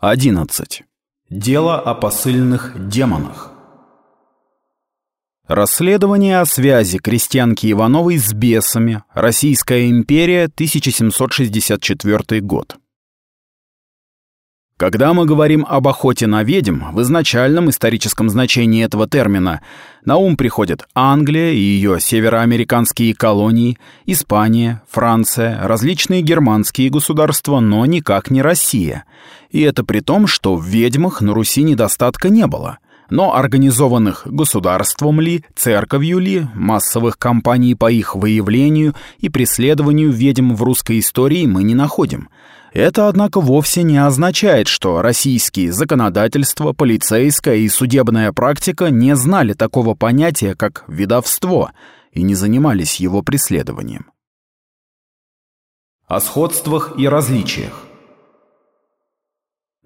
11. Дело о посыльных демонах. Расследование о связи крестьянки Ивановой с бесами. Российская империя, 1764 год. Когда мы говорим об охоте на ведьм, в изначальном историческом значении этого термина на ум приходят Англия и ее североамериканские колонии, Испания, Франция, различные германские государства, но никак не Россия. И это при том, что в ведьмах на Руси недостатка не было. Но организованных государством ли, церковью ли, массовых кампаний по их выявлению и преследованию ведьм в русской истории мы не находим – это, однако, вовсе не означает, что российские законодательства, полицейская и судебная практика не знали такого понятия, как «видовство», и не занимались его преследованием. О сходствах и различиях.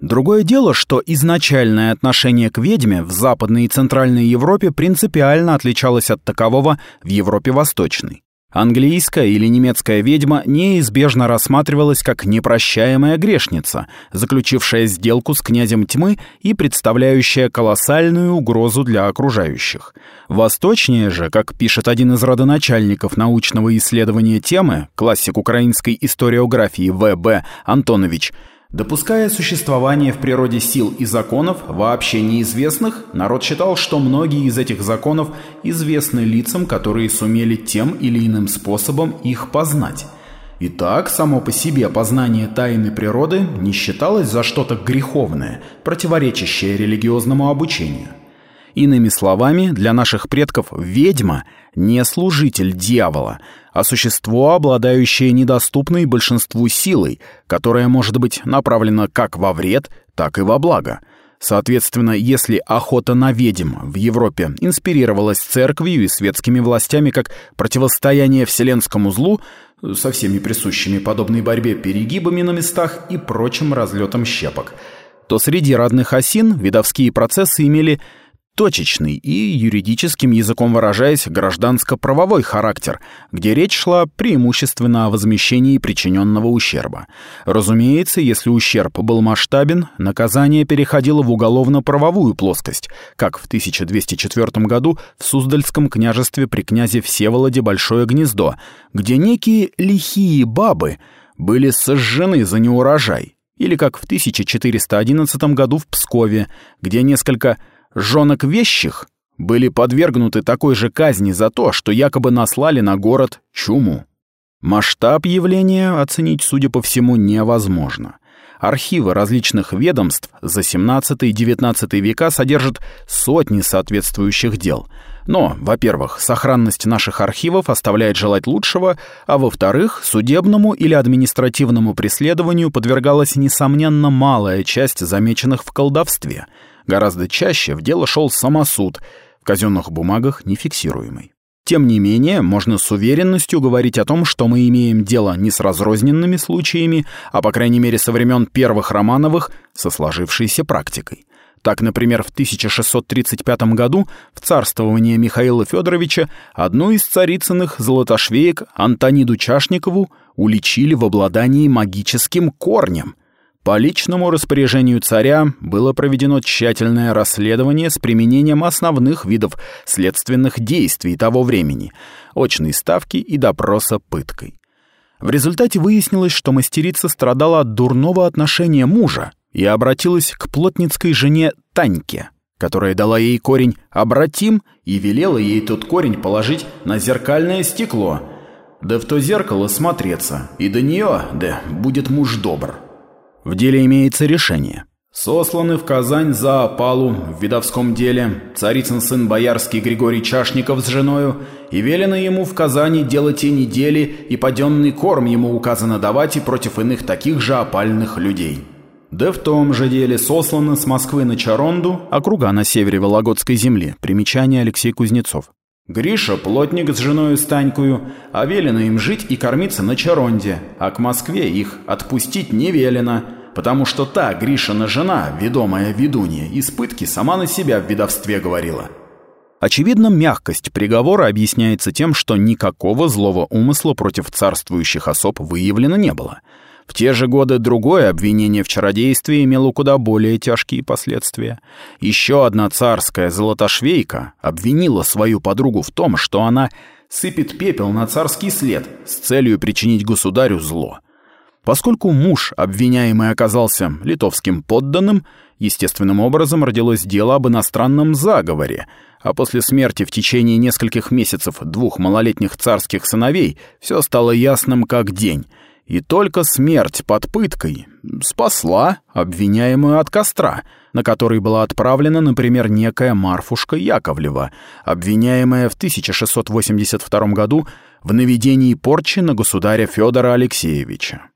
Другое дело, что изначальное отношение к ведьме в Западной и Центральной Европе принципиально отличалось от такового в Европе Восточной. Английская или немецкая ведьма неизбежно рассматривалась как непрощаемая грешница, заключившая сделку с князем тьмы и представляющая колоссальную угрозу для окружающих. Восточнее же, как пишет один из родоначальников научного исследования темы, классик украинской историографии В.Б. Антонович, Допуская существование в природе сил и законов, вообще неизвестных, народ считал, что многие из этих законов известны лицам, которые сумели тем или иным способом их познать. Итак, само по себе познание тайны природы не считалось за что-то греховное, противоречащее религиозному обучению. Иными словами, для наших предков ведьма не служитель дьявола, а существо, обладающее недоступной большинству силой, которая может быть направлена как во вред, так и во благо. Соответственно, если охота на ведьм в Европе инспирировалась церковью и светскими властями как противостояние вселенскому злу, со всеми присущими подобной борьбе перегибами на местах и прочим разлетом щепок, то среди родных осин видовские процессы имели точечный и, юридическим языком выражаясь, гражданско-правовой характер, где речь шла преимущественно о возмещении причиненного ущерба. Разумеется, если ущерб был масштабен, наказание переходило в уголовно-правовую плоскость, как в 1204 году в Суздальском княжестве при князе Всеволоде Большое Гнездо, где некие лихие бабы были сожжены за неурожай, или как в 1411 году в Пскове, где несколько Жонок вещих были подвергнуты такой же казни за то, что якобы наслали на город чуму. Масштаб явления оценить, судя по всему, невозможно. Архивы различных ведомств за 17 и 19 века содержат сотни соответствующих дел. Но, во-первых, сохранность наших архивов оставляет желать лучшего, а во-вторых, судебному или административному преследованию подвергалась несомненно малая часть замеченных в колдовстве – Гораздо чаще в дело шел самосуд, в казенных бумагах нефиксируемый. Тем не менее, можно с уверенностью говорить о том, что мы имеем дело не с разрозненными случаями, а по крайней мере со времен первых Романовых со сложившейся практикой. Так, например, в 1635 году в царствование Михаила Федоровича одну из царицыных золотошвеек Антониду Чашникову уличили в обладании магическим корнем – по личному распоряжению царя было проведено тщательное расследование с применением основных видов следственных действий того времени – очной ставки и допроса пыткой. В результате выяснилось, что мастерица страдала от дурного отношения мужа и обратилась к плотницкой жене Таньке, которая дала ей корень «обратим» и велела ей тот корень положить на зеркальное стекло, да в то зеркало смотреться, и до нее, да, будет муж добр. В деле имеется решение. Сосланы в Казань за опалу в видовском деле царицын сын боярский Григорий Чашников с женою, и велено ему в Казани делать и недели, и паденный корм ему указано давать и против иных таких же опальных людей. Да в том же деле сосланы с Москвы на Чаронду, округа на севере Вологодской земли, примечание Алексей Кузнецов. Гриша – плотник с женой Станькою, а велено им жить и кормиться на Чаронде, а к Москве их отпустить не велено, потому что та Гришина жена, ведомая ведунья, испытки сама на себя в ведовстве говорила. Очевидно, мягкость приговора объясняется тем, что никакого злого умысла против царствующих особ выявлено не было. В те же годы другое обвинение в чародействе имело куда более тяжкие последствия. Еще одна царская золотошвейка обвинила свою подругу в том, что она сыпет пепел на царский след с целью причинить государю зло. Поскольку муж обвиняемый оказался литовским подданным, естественным образом родилось дело об иностранном заговоре, а после смерти в течение нескольких месяцев двух малолетних царских сыновей все стало ясным как день — и только смерть под пыткой спасла обвиняемую от костра, на который была отправлена, например, некая Марфушка Яковлева, обвиняемая в 1682 году в наведении порчи на государя Федора Алексеевича.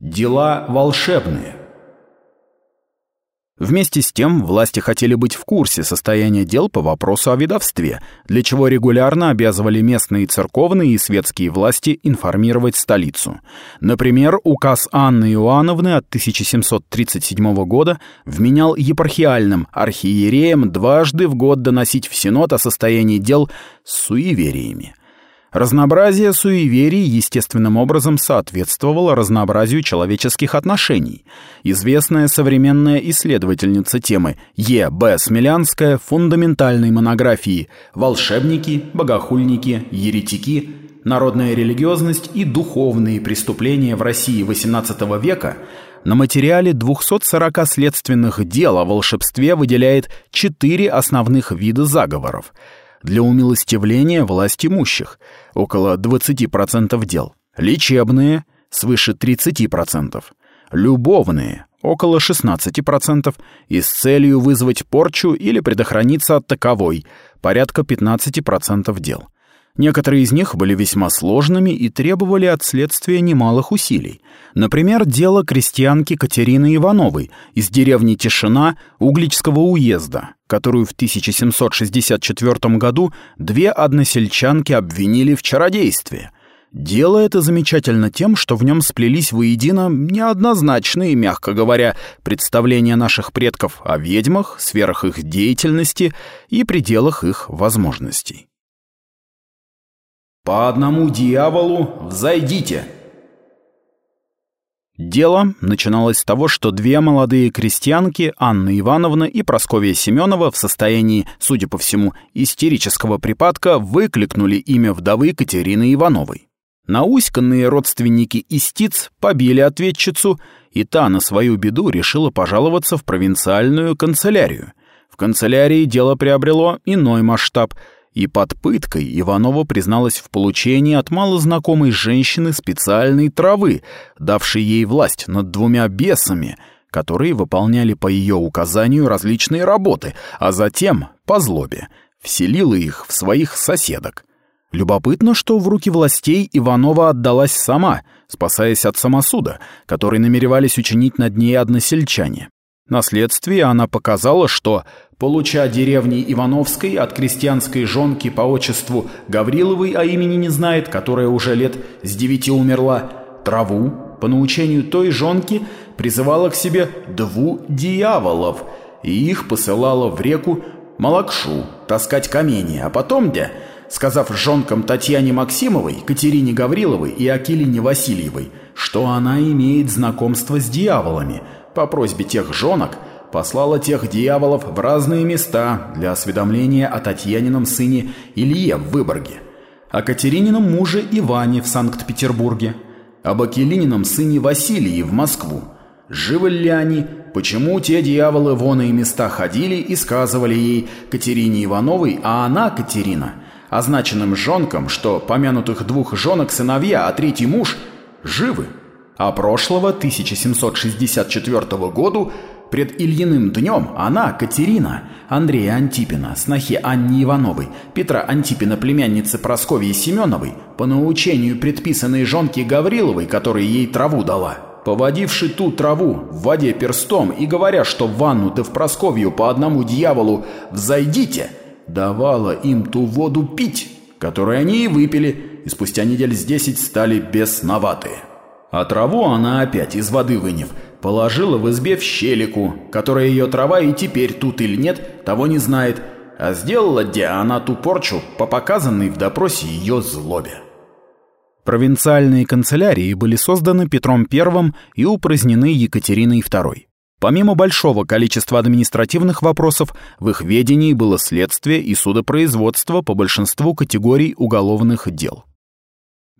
Дела волшебные – Вместе с тем, власти хотели быть в курсе состояния дел по вопросу о ведовстве, для чего регулярно обязывали местные церковные и светские власти информировать столицу. Например, указ Анны Иоанновны от 1737 года вменял епархиальным архиереям дважды в год доносить в Синод о состоянии дел с суевериями. Разнообразие суеверий естественным образом соответствовало разнообразию человеческих отношений. Известная современная исследовательница темы Е. Б. Смелянская в фундаментальной монографии «Волшебники, богохульники, еретики. Народная религиозность и духовные преступления в России XVIII века» на материале 240 следственных дел о волшебстве выделяет четыре основных вида заговоров – для умилостивления власть имущих, около 20% дел, лечебные, свыше 30%, любовные, около 16%, и с целью вызвать порчу или предохраниться от таковой, порядка 15% дел. Некоторые из них были весьма сложными и требовали от следствия немалых усилий. Например, дело крестьянки Катерины Ивановой из деревни Тишина Угличского уезда, которую в 1764 году две односельчанки обвинили в чародействе. Дело это замечательно тем, что в нем сплелись воедино неоднозначные, мягко говоря, представления наших предков о ведьмах, сферах их деятельности и пределах их возможностей. «По одному дьяволу взойдите!» Дело начиналось с того, что две молодые крестьянки, Анна Ивановна и Просковья Семенова, в состоянии, судя по всему, истерического припадка, выкликнули имя вдовы Катерины Ивановой. Науськанные родственники истиц побили ответчицу, и та на свою беду решила пожаловаться в провинциальную канцелярию. В канцелярии дело приобрело иной масштаб — и под пыткой Иванова призналась в получении от малознакомой женщины специальной травы, давшей ей власть над двумя бесами, которые выполняли по ее указанию различные работы, а затем, по злобе, вселила их в своих соседок. Любопытно, что в руки властей Иванова отдалась сама, спасаясь от самосуда, который намеревались учинить над ней односельчане. На следствии она показала, что, получа деревни Ивановской от крестьянской жонки по отчеству Гавриловой, а имени не знает, которая уже лет с девяти умерла, траву, по научению той жонки, призывала к себе дву дьяволов и их посылала в реку Малакшу таскать камни, а потом, где, сказав жонкам Татьяне Максимовой, Катерине Гавриловой и Акилине Васильевой, что она имеет знакомство с дьяволами – по просьбе тех жонок послала тех дьяволов в разные места для осведомления о Татьянином сыне Илье в Выборге, о Катеринином муже Иване в Санкт-Петербурге, об Акелинином сыне Василии в Москву. Живы ли они, почему те дьяволы в оные места ходили и сказывали ей Катерине Ивановой, а она, Катерина, означенным жонкам, что помянутых двух жонок сыновья, а третий муж, живы а прошлого 1764 году пред Ильиным днем она, Катерина, Андрея Антипина, снохи Анни Ивановой, Петра Антипина, племянницы Прасковьи Семеновой, по научению предписанной жонки Гавриловой, которая ей траву дала, поводивши ту траву в воде перстом и говоря, что в ванну да в Просковью по одному дьяволу взойдите, давала им ту воду пить, которую они и выпили, и спустя недель с десять стали бесноватые. А траву она опять из воды выняв, положила в избе в щелику, которая ее трава и теперь тут или нет, того не знает, а сделала где она ту порчу по показанной в допросе ее злобе. Провинциальные канцелярии были созданы Петром I и упразднены Екатериной II. Помимо большого количества административных вопросов, в их ведении было следствие и судопроизводство по большинству категорий уголовных дел.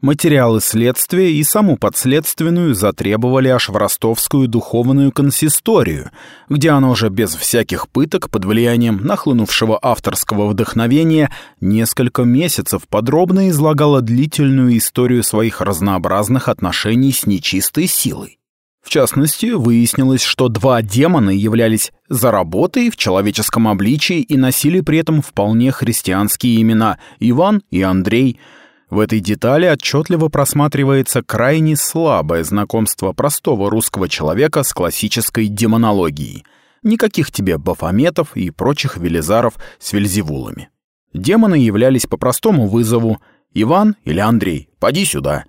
Материалы следствия и саму подследственную затребовали аж в ростовскую духовную консисторию, где она уже без всяких пыток под влиянием нахлынувшего авторского вдохновения несколько месяцев подробно излагала длительную историю своих разнообразных отношений с нечистой силой. В частности, выяснилось, что два демона являлись за работой в человеческом обличии и носили при этом вполне христианские имена Иван и Андрей – в этой детали отчетливо просматривается крайне слабое знакомство простого русского человека с классической демонологией. Никаких тебе бафометов и прочих велизаров с вельзевулами. Демоны являлись по простому вызову «Иван или Андрей, поди сюда».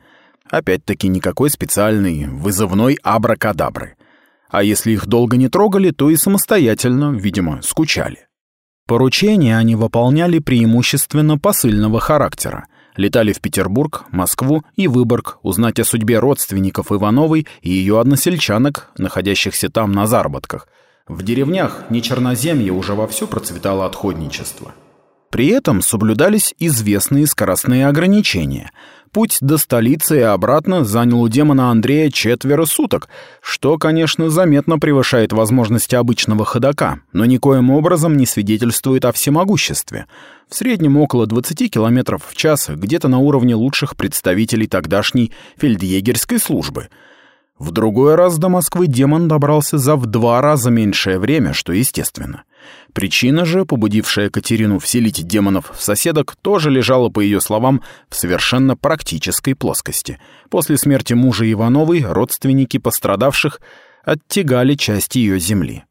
Опять-таки никакой специальной вызывной абракадабры. А если их долго не трогали, то и самостоятельно, видимо, скучали. Поручения они выполняли преимущественно посыльного характера – Летали в Петербург, Москву и Выборг узнать о судьбе родственников Ивановой и ее односельчанок, находящихся там на заработках. В деревнях не черноземье уже вовсю процветало отходничество. При этом соблюдались известные скоростные ограничения. Путь до столицы и обратно занял у демона Андрея четверо суток, что, конечно, заметно превышает возможности обычного ходока, но никоим образом не свидетельствует о всемогуществе. В среднем около 20 км в час, где-то на уровне лучших представителей тогдашней фельдъегерской службы – в другой раз до Москвы демон добрался за в два раза меньшее время, что естественно. Причина же, побудившая Катерину вселить демонов в соседок, тоже лежала, по ее словам, в совершенно практической плоскости. После смерти мужа Ивановой родственники пострадавших оттягали часть ее земли.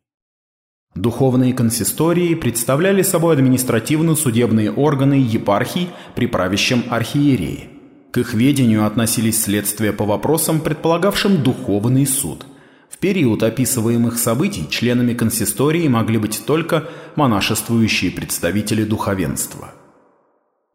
Духовные консистории представляли собой административно-судебные органы епархий при правящем архиерее. К их ведению относились следствия по вопросам, предполагавшим духовный суд. В период описываемых событий членами консистории могли быть только монашествующие представители духовенства.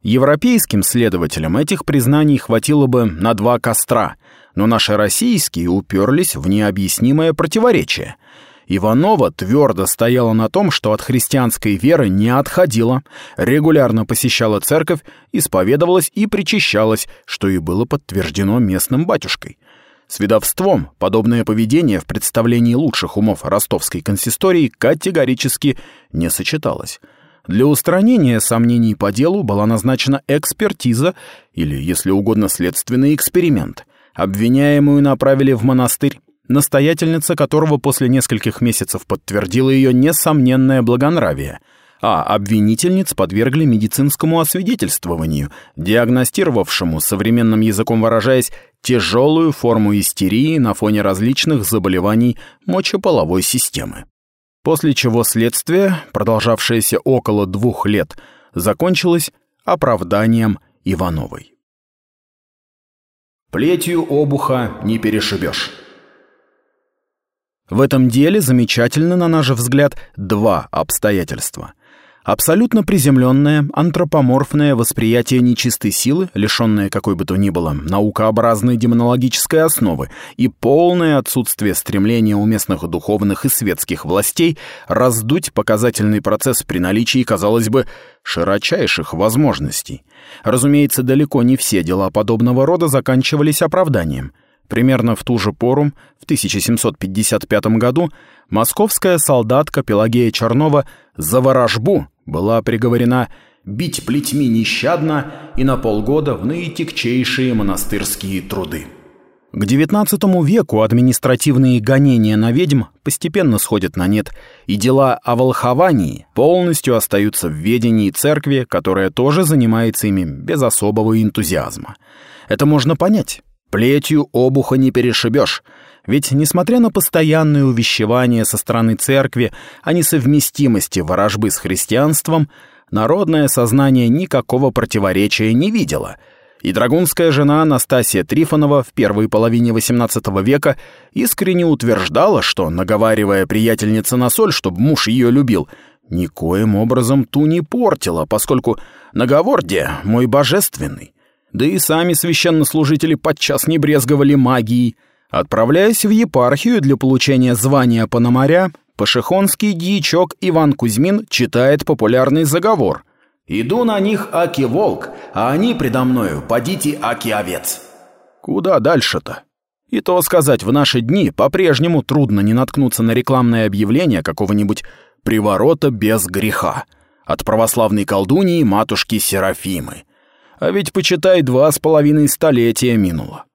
Европейским следователям этих признаний хватило бы на два костра, но наши российские уперлись в необъяснимое противоречие – Иванова твердо стояла на том, что от христианской веры не отходила, регулярно посещала церковь, исповедовалась и причащалась, что и было подтверждено местным батюшкой. С ведовством подобное поведение в представлении лучших умов ростовской консистории категорически не сочеталось. Для устранения сомнений по делу была назначена экспертиза или, если угодно, следственный эксперимент. Обвиняемую направили в монастырь, настоятельница которого после нескольких месяцев подтвердила ее несомненное благонравие, а обвинительниц подвергли медицинскому освидетельствованию, диагностировавшему, современным языком выражаясь, тяжелую форму истерии на фоне различных заболеваний мочеполовой системы. После чего следствие, продолжавшееся около двух лет, закончилось оправданием Ивановой. Плетью обуха не перешибешь. В этом деле замечательно, на наш взгляд, два обстоятельства. Абсолютно приземленное, антропоморфное восприятие нечистой силы, лишенное какой бы то ни было наукообразной демонологической основы, и полное отсутствие стремления у местных духовных и светских властей раздуть показательный процесс при наличии, казалось бы, широчайших возможностей. Разумеется, далеко не все дела подобного рода заканчивались оправданием – Примерно в ту же пору, в 1755 году, московская солдатка Пелагея Чернова за ворожбу была приговорена бить плетьми нещадно и на полгода в наитягчайшие монастырские труды. К XIX веку административные гонения на ведьм постепенно сходят на нет, и дела о волховании полностью остаются в ведении церкви, которая тоже занимается ими без особого энтузиазма. Это можно понять. Плетью обуха не перешибешь, ведь, несмотря на постоянное увещевание со стороны церкви о несовместимости ворожбы с христианством, народное сознание никакого противоречия не видело, и драгунская жена Анастасия Трифонова в первой половине XVIII века искренне утверждала, что, наговаривая приятельнице на соль, чтобы муж ее любил, никоим образом ту не портила, поскольку наговор, де, мой божественный, Да и сами священнослужители подчас не брезговали магией. Отправляясь в епархию для получения звания Пономаря, пашихонский дьячок Иван Кузьмин читает популярный заговор. «Иду на них аки волк, а они предо мною подите аки овец». Куда дальше-то? И то сказать, в наши дни по-прежнему трудно не наткнуться на рекламное объявление какого-нибудь «приворота без греха» от православной колдуньи матушки Серафимы. А ведь, почитай, два с половиной столетия минуло.